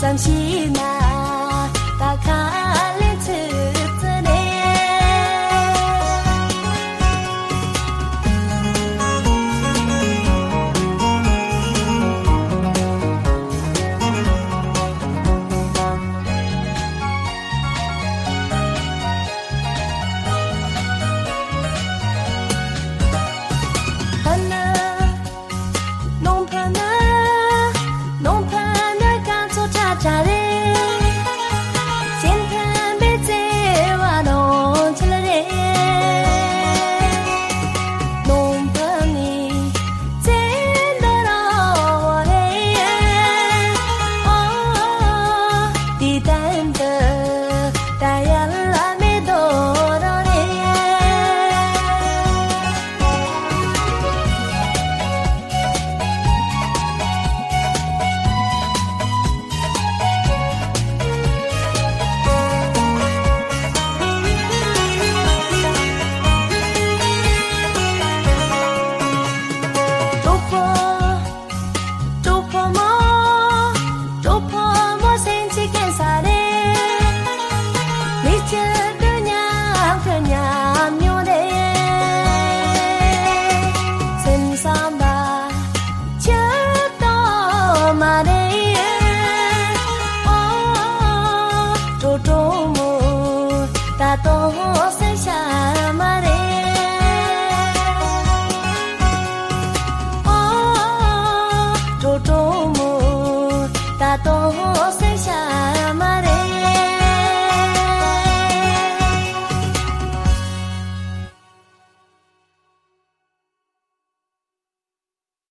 想起那大呀。